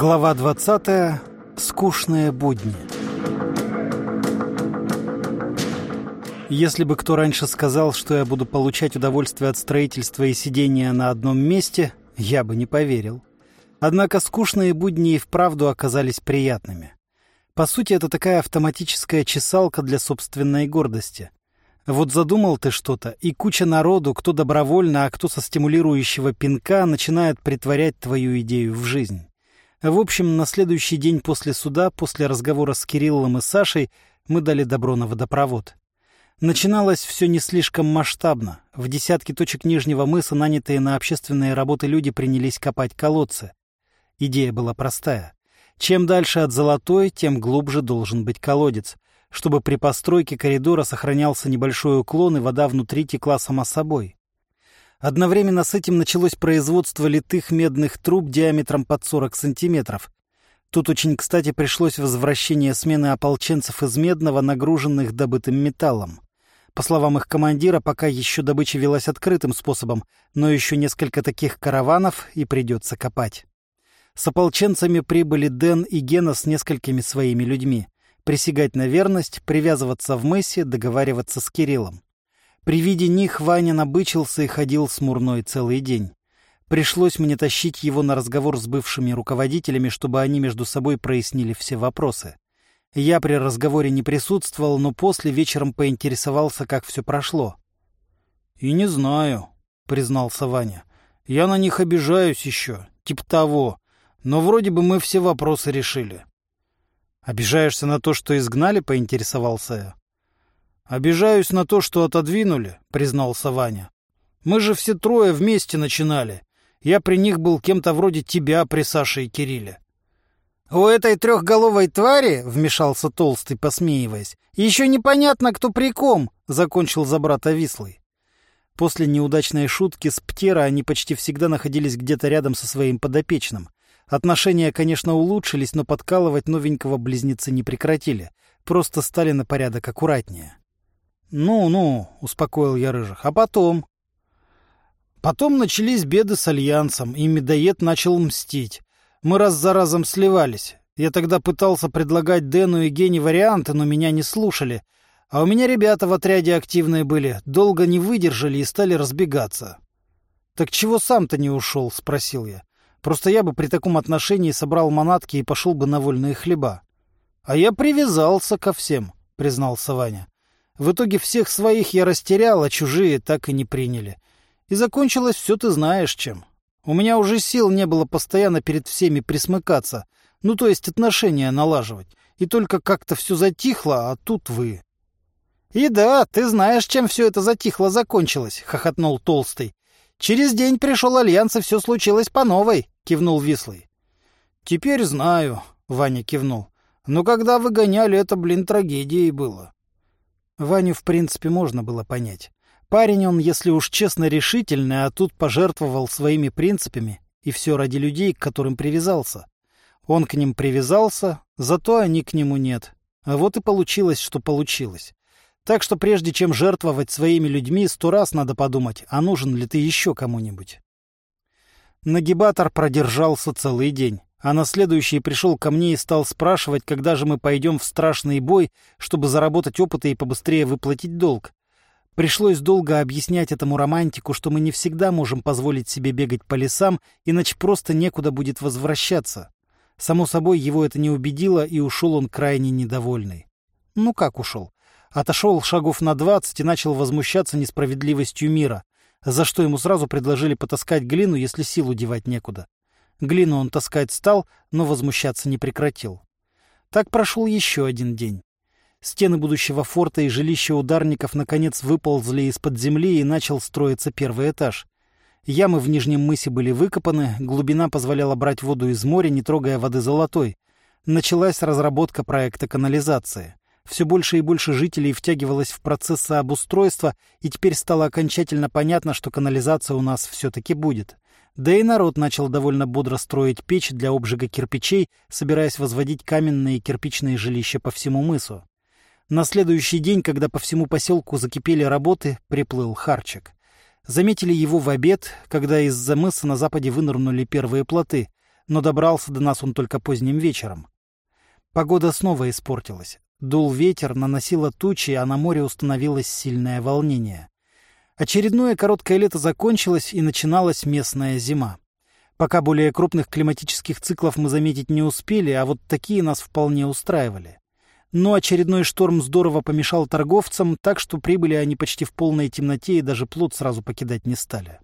Глава 20. Скучные будни. Если бы кто раньше сказал, что я буду получать удовольствие от строительства и сидения на одном месте, я бы не поверил. Однако скучные будни и вправду оказались приятными. По сути, это такая автоматическая чесалка для собственной гордости. Вот задумал ты что-то, и куча народу, кто добровольно, а кто со стимулирующего пинка, начинает притворять твою идею в жизнь. В общем, на следующий день после суда, после разговора с Кириллом и Сашей, мы дали добро на водопровод. Начиналось все не слишком масштабно. В десятки точек Нижнего мыса нанятые на общественные работы люди принялись копать колодцы. Идея была простая. Чем дальше от Золотой, тем глубже должен быть колодец, чтобы при постройке коридора сохранялся небольшой уклон и вода внутри текла сама собой. Одновременно с этим началось производство литых медных труб диаметром под 40 сантиметров. Тут очень кстати пришлось возвращение смены ополченцев из медного, нагруженных добытым металлом. По словам их командира, пока еще добыча велась открытым способом, но еще несколько таких караванов и придется копать. С ополченцами прибыли Дэн и Гена с несколькими своими людьми. Присягать на верность, привязываться в мысе, договариваться с Кириллом. При виде них Ваня набычился и ходил смурной целый день. Пришлось мне тащить его на разговор с бывшими руководителями, чтобы они между собой прояснили все вопросы. Я при разговоре не присутствовал, но после вечером поинтересовался, как все прошло. — И не знаю, — признался Ваня. — Я на них обижаюсь еще, типа того. Но вроде бы мы все вопросы решили. — Обижаешься на то, что изгнали? — поинтересовался я. «Обижаюсь на то, что отодвинули», — признался Ваня. «Мы же все трое вместе начинали. Я при них был кем-то вроде тебя при Саше и Кирилле». «У этой трехголовой твари», — вмешался Толстый, посмеиваясь, — «еще непонятно, кто при ком», — закончил за брата Вислый. После неудачной шутки с Птера они почти всегда находились где-то рядом со своим подопечным. Отношения, конечно, улучшились, но подкалывать новенького близнецы не прекратили. Просто стали на порядок аккуратнее. «Ну-ну», — успокоил я Рыжих, — «а потом?» Потом начались беды с Альянсом, и медоед начал мстить. Мы раз за разом сливались. Я тогда пытался предлагать Дэну и Гене варианты, но меня не слушали. А у меня ребята в отряде активные были, долго не выдержали и стали разбегаться. «Так чего сам-то не ушел?» — спросил я. «Просто я бы при таком отношении собрал манатки и пошел бы на вольные хлеба». «А я привязался ко всем», — признался Ваня. В итоге всех своих я растерял, а чужие так и не приняли. И закончилось все ты знаешь чем. У меня уже сил не было постоянно перед всеми присмыкаться, ну то есть отношения налаживать. И только как-то все затихло, а тут вы. — И да, ты знаешь, чем все это затихло закончилось, — хохотнул Толстый. — Через день пришел Альянс, и все случилось по новой, — кивнул Вислый. — Теперь знаю, — Ваня кивнул. — Но когда выгоняли, это, блин, трагедией было. Ваню, в принципе, можно было понять. Парень он, если уж честно, решительный, а тут пожертвовал своими принципами, и все ради людей, к которым привязался. Он к ним привязался, зато они к нему нет. А вот и получилось, что получилось. Так что прежде чем жертвовать своими людьми, сто раз надо подумать, а нужен ли ты еще кому-нибудь. Нагибатор продержался целый день а на следующий пришел ко мне и стал спрашивать, когда же мы пойдем в страшный бой, чтобы заработать опыты и побыстрее выплатить долг. Пришлось долго объяснять этому романтику, что мы не всегда можем позволить себе бегать по лесам, иначе просто некуда будет возвращаться. Само собой, его это не убедило, и ушел он крайне недовольный. Ну как ушел? Отошел шагов на двадцать и начал возмущаться несправедливостью мира, за что ему сразу предложили потаскать глину, если силу девать некуда. Глину он таскать стал, но возмущаться не прекратил. Так прошел еще один день. Стены будущего форта и жилища ударников наконец выползли из-под земли и начал строиться первый этаж. Ямы в нижнем мысе были выкопаны, глубина позволяла брать воду из моря, не трогая воды золотой. Началась разработка проекта канализации. Все больше и больше жителей втягивалось в процессы обустройства, и теперь стало окончательно понятно, что канализация у нас все-таки будет. Да и народ начал довольно бодро строить печь для обжига кирпичей, собираясь возводить каменные и кирпичные жилища по всему мысу. На следующий день, когда по всему поселку закипели работы, приплыл Харчик. Заметили его в обед, когда из-за мыса на западе вынырнули первые плоты. но добрался до нас он только поздним вечером. Погода снова испортилась. Дул ветер, наносило тучи, а на море установилось сильное волнение. Очередное короткое лето закончилось, и начиналась местная зима. Пока более крупных климатических циклов мы заметить не успели, а вот такие нас вполне устраивали. Но очередной шторм здорово помешал торговцам, так что прибыли они почти в полной темноте и даже плод сразу покидать не стали.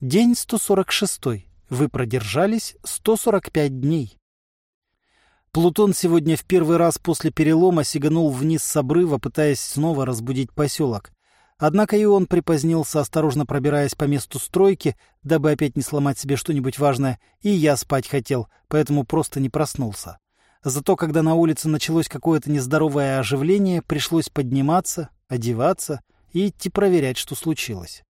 День 146. Вы продержались 145 дней. Плутон сегодня в первый раз после перелома сиганул вниз с обрыва, пытаясь снова разбудить поселок. Однако и он припозднился, осторожно пробираясь по месту стройки, дабы опять не сломать себе что-нибудь важное, и я спать хотел, поэтому просто не проснулся. Зато когда на улице началось какое-то нездоровое оживление, пришлось подниматься, одеваться и идти проверять, что случилось.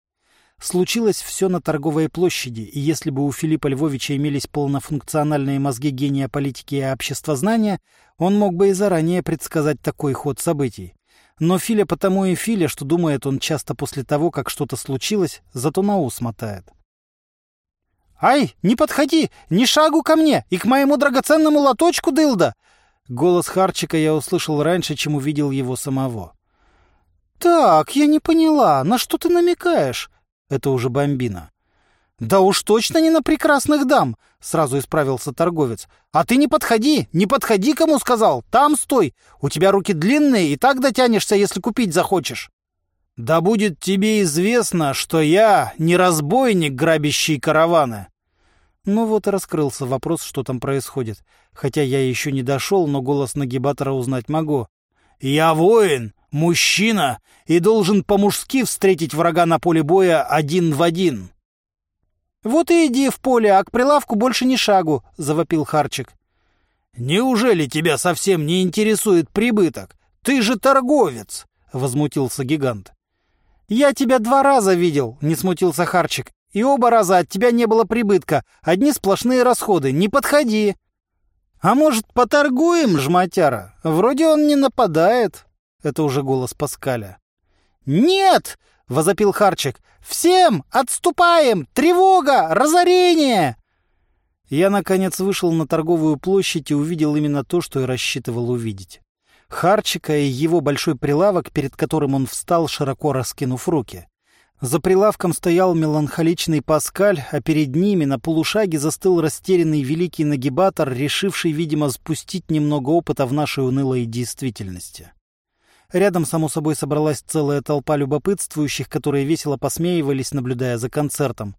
Случилось все на торговой площади, и если бы у Филиппа Львовича имелись полнофункциональные мозги гения политики и обществознания, он мог бы и заранее предсказать такой ход событий. Но Филя потому и Филя, что думает он часто после того, как что-то случилось, зато на ус мотает. «Ай, не подходи! Ни шагу ко мне и к моему драгоценному лоточку, дылда!» Голос Харчика я услышал раньше, чем увидел его самого. «Так, я не поняла, на что ты намекаешь?» Это уже бомбина. «Да уж точно не на прекрасных дам!» — сразу исправился торговец. «А ты не подходи! Не подходи, кому сказал! Там стой! У тебя руки длинные, и так дотянешься, если купить захочешь!» «Да будет тебе известно, что я не разбойник, грабящий караваны!» Ну вот и раскрылся вопрос, что там происходит. Хотя я еще не дошел, но голос нагибатора узнать могу. «Я воин, мужчина, и должен по-мужски встретить врага на поле боя один в один». «Вот и иди в поле, а к прилавку больше ни шагу», — завопил Харчик. «Неужели тебя совсем не интересует прибыток? Ты же торговец!» — возмутился гигант. «Я тебя два раза видел», — не смутился Харчик. И оба раза от тебя не было прибытка. Одни сплошные расходы. Не подходи. А может, поторгуем, жматяра? Вроде он не нападает. Это уже голос Паскаля. Нет! — возопил Харчик. «Всем! Отступаем! Тревога! Разорение!» Я, наконец, вышел на торговую площадь и увидел именно то, что и рассчитывал увидеть. Харчика и его большой прилавок, перед которым он встал, широко раскинув руки. За прилавком стоял меланхоличный Паскаль, а перед ними на полушаге застыл растерянный великий нагибатор, решивший, видимо, спустить немного опыта в нашей унылой действительности. Рядом, само собой, собралась целая толпа любопытствующих, которые весело посмеивались, наблюдая за концертом.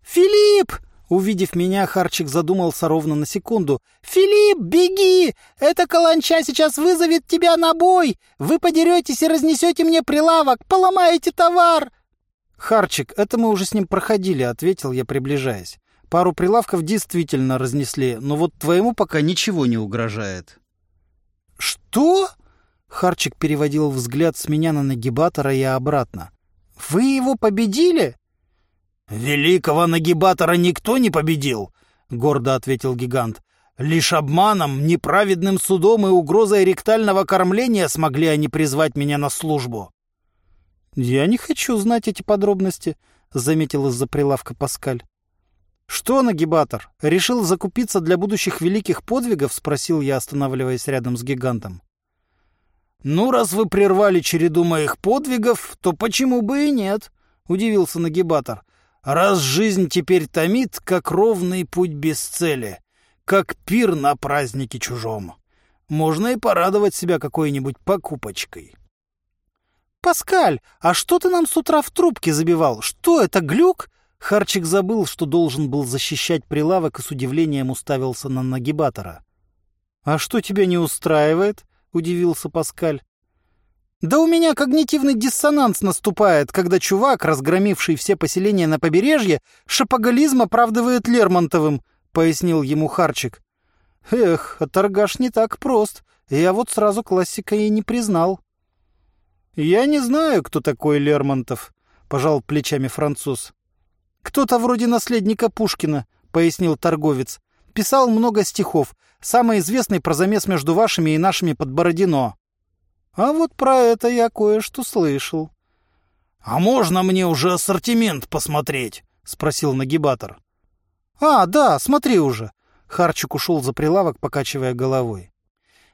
«Филипп!» Увидев меня, Харчик задумался ровно на секунду. «Филипп, беги! Эта каланча сейчас вызовет тебя на бой! Вы подеретесь и разнесете мне прилавок, поломаете товар!» «Харчик, это мы уже с ним проходили», — ответил я, приближаясь. «Пару прилавков действительно разнесли, но вот твоему пока ничего не угрожает». «Что?» — Харчик переводил взгляд с меня на нагибатора и обратно. «Вы его победили?» «Великого нагибатора никто не победил», — гордо ответил гигант. «Лишь обманом, неправедным судом и угрозой ректального кормления смогли они призвать меня на службу». «Я не хочу знать эти подробности», — заметил из-за прилавка Паскаль. «Что, нагибатор, решил закупиться для будущих великих подвигов?» — спросил я, останавливаясь рядом с гигантом. «Ну, раз вы прервали череду моих подвигов, то почему бы и нет?» — удивился нагибатор. «Раз жизнь теперь томит, как ровный путь без цели, как пир на празднике чужом, можно и порадовать себя какой-нибудь покупочкой». «Паскаль, а что ты нам с утра в трубке забивал? Что это, глюк?» Харчик забыл, что должен был защищать прилавок и с удивлением уставился на нагибатора. «А что тебя не устраивает?» — удивился Паскаль. «Да у меня когнитивный диссонанс наступает, когда чувак, разгромивший все поселения на побережье, шапоголизм оправдывает Лермонтовым», — пояснил ему Харчик. «Эх, а торгаш не так прост. Я вот сразу классика и не признал». «Я не знаю, кто такой Лермонтов», — пожал плечами француз. «Кто-то вроде наследника Пушкина», — пояснил торговец. «Писал много стихов. Самый известный про замес между вашими и нашими под Бородино». «А вот про это я кое-что слышал». «А можно мне уже ассортимент посмотреть?» — спросил нагибатор. А, да, смотри уже. Харчик ушел за прилавок, покачивая головой.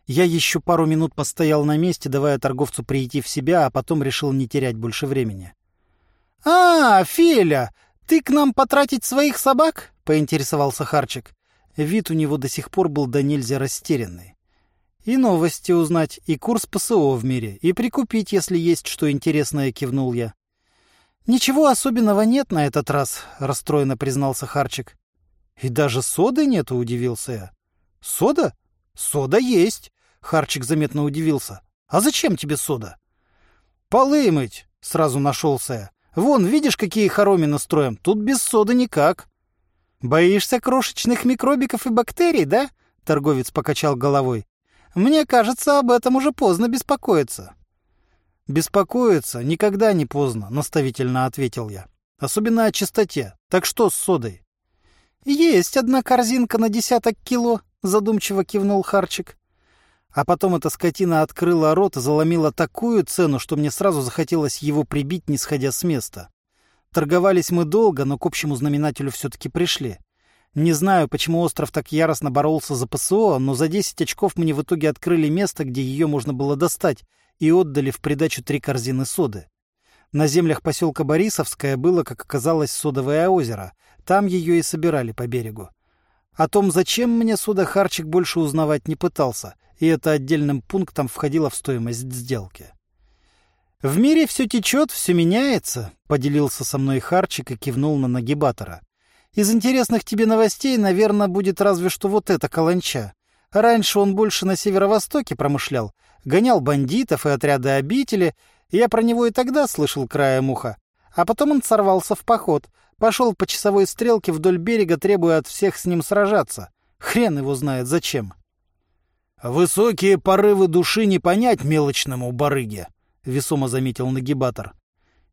Я еще пару минут постоял на месте, давая торговцу прийти в себя, а потом решил не терять больше времени. «А, Феля, ты к нам потратить своих собак?» — поинтересовался Харчик. Вид у него до сих пор был до нельзя растерянный. «И новости узнать, и курс ПСО в мире, и прикупить, если есть что интересное», — кивнул я. «Ничего особенного нет на этот раз», — расстроенно признался Харчик. «И даже соды нету», — удивился я. «Сода? Сода есть. Харчик заметно удивился. «А зачем тебе сода?» «Полы мыть!» — сразу нашелся я. «Вон, видишь, какие хоромины строим? Тут без соды никак». «Боишься крошечных микробиков и бактерий, да?» — торговец покачал головой. «Мне кажется, об этом уже поздно беспокоиться». «Беспокоиться никогда не поздно», — наставительно ответил я. «Особенно о чистоте. Так что с содой?» «Есть одна корзинка на десяток кило», — задумчиво кивнул Харчик. А потом эта скотина открыла рот и заломила такую цену, что мне сразу захотелось его прибить, не сходя с места. Торговались мы долго, но к общему знаменателю все-таки пришли. Не знаю, почему остров так яростно боролся за ПСО, но за 10 очков мне в итоге открыли место, где ее можно было достать, и отдали в придачу три корзины соды. На землях поселка Борисовское было, как оказалось, содовое озеро. Там ее и собирали по берегу. О том, зачем мне Харчик больше узнавать не пытался — и это отдельным пунктом входило в стоимость сделки. «В мире все течет, все меняется», — поделился со мной Харчик и кивнул на нагибатора. «Из интересных тебе новостей, наверное, будет разве что вот эта каланча. Раньше он больше на северо-востоке промышлял, гонял бандитов и отряды обители, я про него и тогда слышал краем уха. А потом он сорвался в поход, пошел по часовой стрелке вдоль берега, требуя от всех с ним сражаться. Хрен его знает зачем. «Высокие порывы души не понять мелочному барыге», — весомо заметил нагибатор.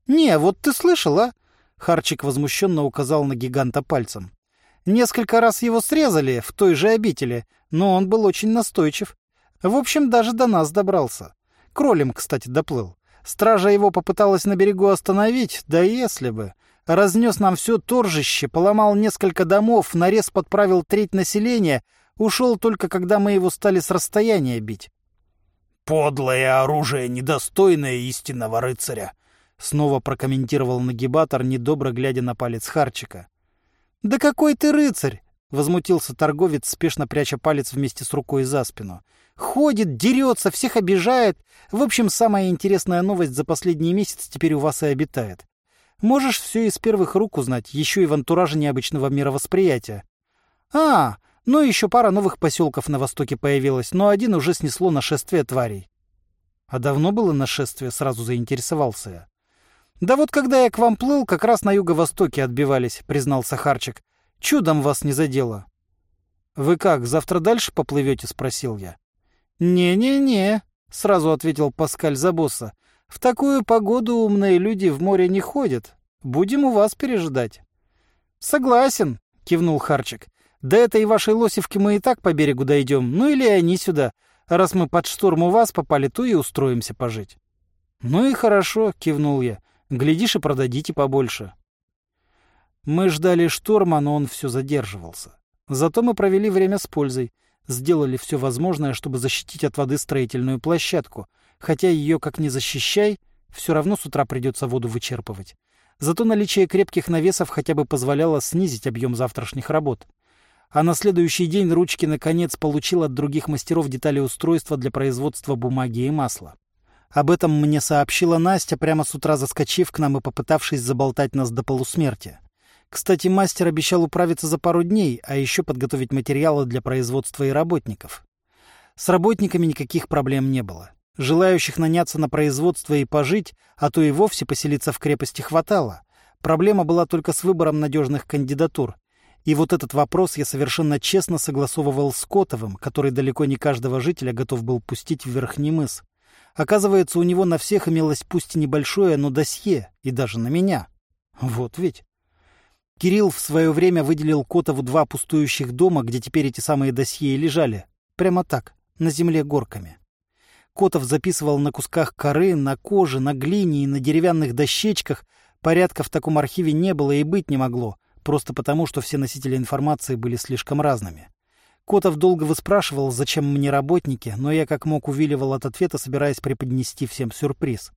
«Не, вот ты слышал, а?» — Харчик возмущенно указал на гиганта пальцем. «Несколько раз его срезали в той же обители, но он был очень настойчив. В общем, даже до нас добрался. Кролем, кстати, доплыл. Стража его попыталась на берегу остановить, да если бы. Разнес нам все торжище, поломал несколько домов, нарез подправил треть населения — Ушел только, когда мы его стали с расстояния бить. «Подлое оружие, недостойное истинного рыцаря!» Снова прокомментировал нагибатор, недобро глядя на палец Харчика. «Да какой ты рыцарь!» — возмутился торговец, спешно пряча палец вместе с рукой за спину. «Ходит, дерется, всех обижает. В общем, самая интересная новость за последний месяц теперь у вас и обитает. Можешь все из первых рук узнать, еще и в антураже необычного мировосприятия». «А, ну и еще пара новых поселков на востоке появилась, но один уже снесло нашествие тварей. А давно было нашествие, сразу заинтересовался я. Да вот когда я к вам плыл, как раз на юго-востоке отбивались, признался Харчик. Чудом вас не задело. Вы как, завтра дальше поплывете? спросил я. Не-не-не, сразу ответил Паскаль за босса. В такую погоду умные люди в море не ходят. Будем у вас пережидать. Согласен, кивнул Харчик. До этой вашей Лосевки мы и так по берегу дойдем, ну или они сюда. Раз мы под шторм у вас попали, то и устроимся пожить». «Ну и хорошо», — кивнул я. «Глядишь и продадите побольше». Мы ждали шторма, но он все задерживался. Зато мы провели время с пользой. Сделали все возможное, чтобы защитить от воды строительную площадку. Хотя ее как ни защищай, все равно с утра придется воду вычерпывать. Зато наличие крепких навесов хотя бы позволяло снизить объем завтрашних работ а на следующий день ручки наконец получил от других мастеров детали устройства для производства бумаги и масла. Об этом мне сообщила Настя, прямо с утра заскочив к нам и попытавшись заболтать нас до полусмерти. Кстати, мастер обещал управиться за пару дней, а еще подготовить материалы для производства и работников. С работниками никаких проблем не было. Желающих наняться на производство и пожить, а то и вовсе поселиться в крепости хватало. Проблема была только с выбором надежных кандидатур, и вот этот вопрос я совершенно честно согласовывал с Котовым, который далеко не каждого жителя готов был пустить в Верхний мыс. Оказывается, у него на всех имелось пусть и небольшое, но досье, и даже на меня. Вот ведь. Кирилл в свое время выделил Котову два пустующих дома, где теперь эти самые досье лежали. Прямо так, на земле горками. Котов записывал на кусках коры, на коже, на глине и на деревянных дощечках. Порядка в таком архиве не было и быть не могло — просто потому, что все носители информации были слишком разными. Котов долго выспрашивал, зачем мне работники, но я как мог увиливал от ответа, собираясь преподнести всем сюрприз.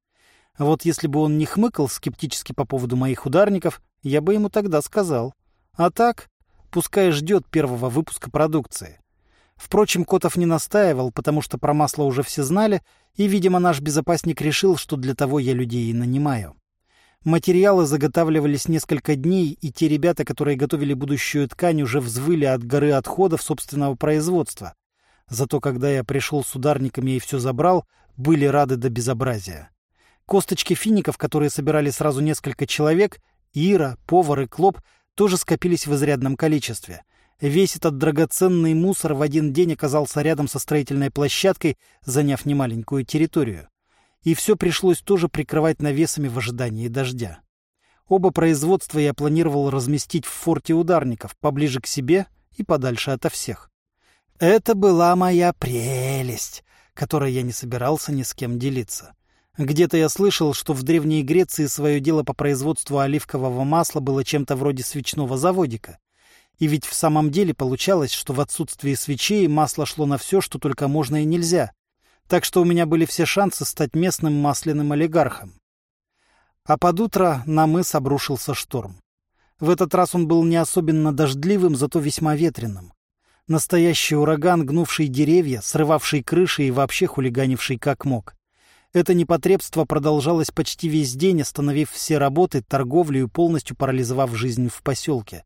Вот если бы он не хмыкал скептически по поводу моих ударников, я бы ему тогда сказал. А так, пускай ждет первого выпуска продукции. Впрочем, Котов не настаивал, потому что про масло уже все знали, и, видимо, наш безопасник решил, что для того я людей и нанимаю. Материалы заготавливались несколько дней, и те ребята, которые готовили будущую ткань, уже взвыли от горы отходов собственного производства. Зато когда я пришел с ударниками и все забрал, были рады до безобразия. Косточки фиников, которые собирали сразу несколько человек, Ира, повар и Клоп, тоже скопились в изрядном количестве. Весь этот драгоценный мусор в один день оказался рядом со строительной площадкой, заняв немаленькую территорию и все пришлось тоже прикрывать навесами в ожидании дождя. Оба производства я планировал разместить в форте ударников, поближе к себе и подальше ото всех. Это была моя прелесть, которой я не собирался ни с кем делиться. Где-то я слышал, что в Древней Греции свое дело по производству оливкового масла было чем-то вроде свечного заводика. И ведь в самом деле получалось, что в отсутствии свечей масло шло на все, что только можно и нельзя так что у меня были все шансы стать местным масляным олигархом. А под утро на мыс обрушился шторм. В этот раз он был не особенно дождливым, зато весьма ветреным. Настоящий ураган, гнувший деревья, срывавший крыши и вообще хулиганивший как мог. Это непотребство продолжалось почти весь день, остановив все работы, торговлю и полностью парализовав жизнь в поселке.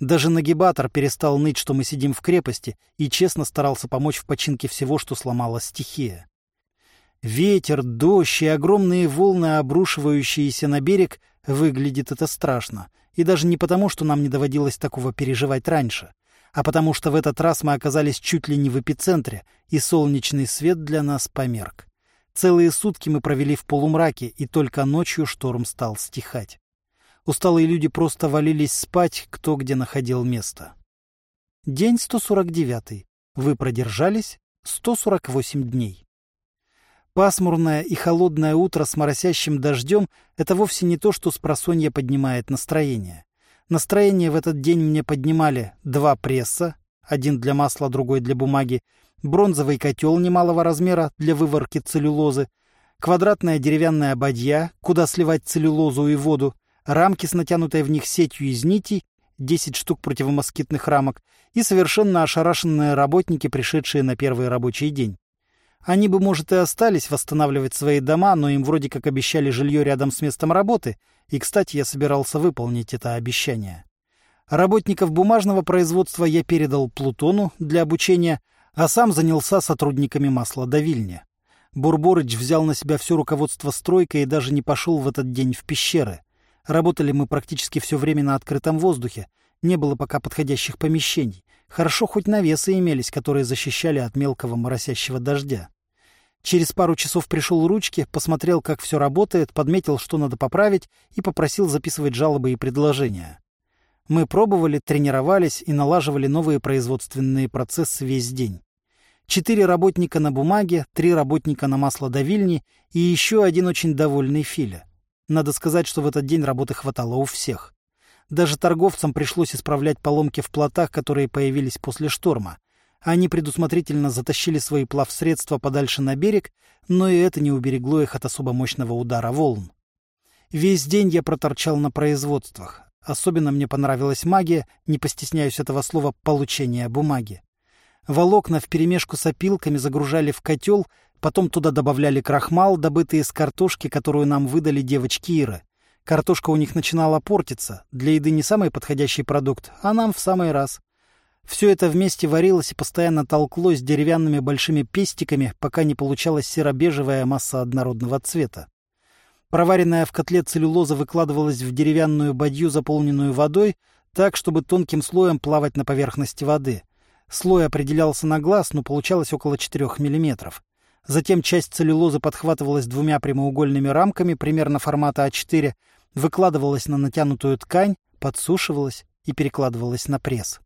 Даже нагибатор перестал ныть, что мы сидим в крепости, и честно старался помочь в починке всего, что сломала стихия. Ветер, дождь и огромные волны, обрушивающиеся на берег, выглядит это страшно. И даже не потому, что нам не доводилось такого переживать раньше, а потому что в этот раз мы оказались чуть ли не в эпицентре, и солнечный свет для нас померк. Целые сутки мы провели в полумраке, и только ночью шторм стал стихать. Усталые люди просто валились спать, кто где находил место. День 149. Вы продержались 148 дней. Пасмурное и холодное утро с моросящим дождем — это вовсе не то, что с просонья поднимает настроение. Настроение в этот день мне поднимали два пресса, один для масла, другой для бумаги, бронзовый котел немалого размера для выварки целлюлозы, квадратная деревянная бадья, куда сливать целлюлозу и воду, рамки с натянутой в них сетью из нитей, 10 штук противомоскитных рамок, и совершенно ошарашенные работники, пришедшие на первый рабочий день. Они бы, может, и остались восстанавливать свои дома, но им вроде как обещали жилье рядом с местом работы, и, кстати, я собирался выполнить это обещание. Работников бумажного производства я передал Плутону для обучения, а сам занялся сотрудниками маслодавильни. Бурборыч взял на себя все руководство стройкой и даже не пошел в этот день в пещеры. Работали мы практически все время на открытом воздухе. Не было пока подходящих помещений. Хорошо хоть навесы имелись, которые защищали от мелкого моросящего дождя. Через пару часов пришел ручки, посмотрел, как все работает, подметил, что надо поправить, и попросил записывать жалобы и предложения. Мы пробовали, тренировались и налаживали новые производственные процессы весь день. Четыре работника на бумаге, три работника на маслодавильне и еще один очень довольный Филя. Надо сказать, что в этот день работы хватало у всех. Даже торговцам пришлось исправлять поломки в плотах, которые появились после шторма. Они предусмотрительно затащили свои плавсредства подальше на берег, но и это не уберегло их от особо мощного удара волн. Весь день я проторчал на производствах. Особенно мне понравилась магия, не постесняюсь этого слова, получения бумаги. Волокна вперемешку с опилками загружали в котел, потом туда добавляли крахмал, добытый из картошки, которую нам выдали девочки Иры. Картошка у них начинала портиться, для еды не самый подходящий продукт, а нам в самый раз. Все это вместе варилось и постоянно толклось деревянными большими пестиками, пока не получалась серо-бежевая масса однородного цвета. Проваренная в котле целлюлоза выкладывалась в деревянную бадью, заполненную водой, так, чтобы тонким слоем плавать на поверхности воды — Слой определялся на глаз, но получалось около 4 мм. Затем часть целлюлозы подхватывалась двумя прямоугольными рамками примерно формата А4, выкладывалась на натянутую ткань, подсушивалась и перекладывалась на пресс.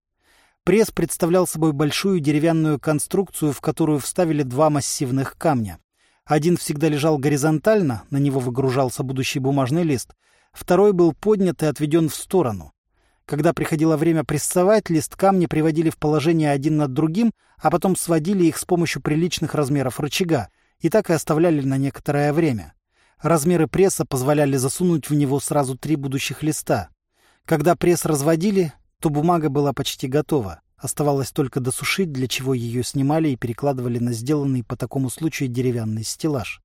Пресс представлял собой большую деревянную конструкцию, в которую вставили два массивных камня. Один всегда лежал горизонтально, на него выгружался будущий бумажный лист, второй был поднят и отведен в сторону. Когда приходило время прессовать, лист камни приводили в положение один над другим, а потом сводили их с помощью приличных размеров рычага, и так и оставляли на некоторое время. Размеры пресса позволяли засунуть в него сразу три будущих листа. Когда пресс разводили, то бумага была почти готова. Оставалось только досушить, для чего ее снимали и перекладывали на сделанный по такому случаю деревянный стеллаж.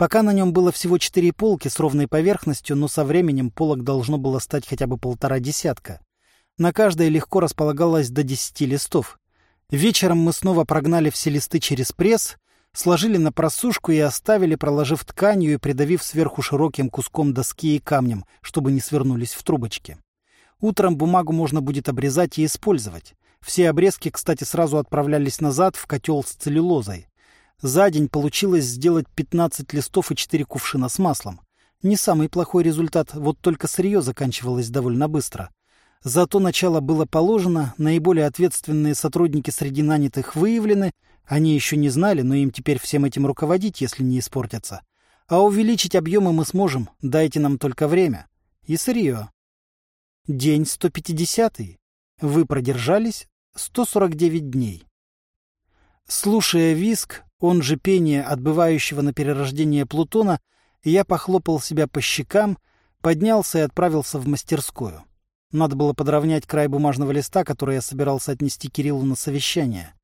Пока на нем было всего четыре полки с ровной поверхностью, но со временем полок должно было стать хотя бы полтора десятка. На каждой легко располагалось до десяти листов. Вечером мы снова прогнали все листы через пресс, сложили на просушку и оставили, проложив тканью и придавив сверху широким куском доски и камнем, чтобы не свернулись в трубочки. Утром бумагу можно будет обрезать и использовать. Все обрезки, кстати, сразу отправлялись назад в котел с целлюлозой. За день получилось сделать 15 листов и 4 кувшина с маслом. Не самый плохой результат, вот только сырье заканчивалось довольно быстро. Зато начало было положено, наиболее ответственные сотрудники среди нанятых выявлены, они еще не знали, но им теперь всем этим руководить, если не испортятся. А увеличить объемы мы сможем, дайте нам только время. И сырье. День 150 -й. Вы продержались 149 дней. Слушая виск, он же пение отбывающего на перерождение Плутона, я похлопал себя по щекам, поднялся и отправился в мастерскую. Надо было подровнять край бумажного листа, который я собирался отнести Кириллу на совещание.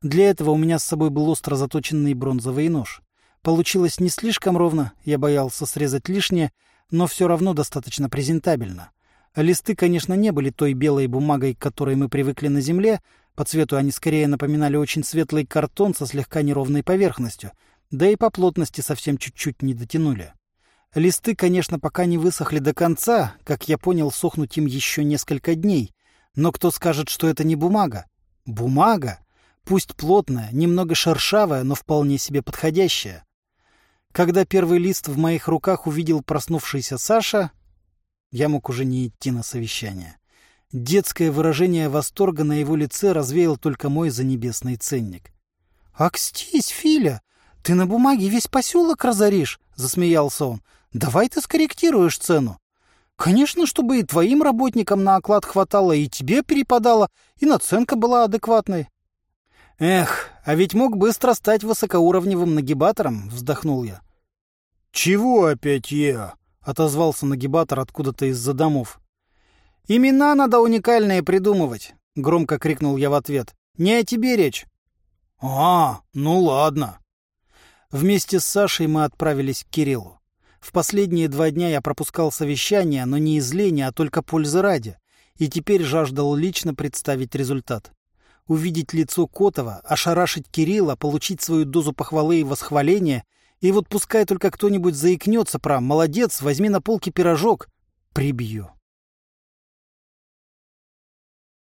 Для этого у меня с собой был остро заточенный бронзовый нож. Получилось не слишком ровно, я боялся срезать лишнее, но все равно достаточно презентабельно. Листы, конечно, не были той белой бумагой, к которой мы привыкли на Земле, по цвету они скорее напоминали очень светлый картон со слегка неровной поверхностью, да и по плотности совсем чуть-чуть не дотянули. Листы, конечно, пока не высохли до конца, как я понял, сохнуть им еще несколько дней. Но кто скажет, что это не бумага? Бумага! Пусть плотная, немного шершавая, но вполне себе подходящая. Когда первый лист в моих руках увидел проснувшийся Саша, я мог уже не идти на совещание. Детское выражение восторга на его лице развеял только мой занебесный ценник. — Акстись, Филя! Ты на бумаге весь поселок разоришь! — засмеялся он. — Давай ты скорректируешь цену. Конечно, чтобы и твоим работникам на оклад хватало, и тебе перепадало, и наценка была адекватной. — Эх, а ведь мог быстро стать высокоуровневым нагибатором, — вздохнул я. — Чего опять я? — отозвался нагибатор откуда-то из-за домов. «Имена надо уникальные придумывать», — громко крикнул я в ответ. «Не о тебе речь». «А, ну ладно». Вместе с Сашей мы отправились к Кириллу. В последние два дня я пропускал совещания, но не из лени, а только пользы ради, и теперь жаждал лично представить результат. Увидеть лицо Котова, ошарашить Кирилла, получить свою дозу похвалы и восхваления — и вот пускай только кто-нибудь заикнется про «молодец, возьми на полке пирожок», прибью.